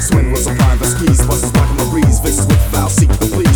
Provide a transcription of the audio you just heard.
Swing was a prime, the squeeze was back in the breeze. vicious with foul, seek the please.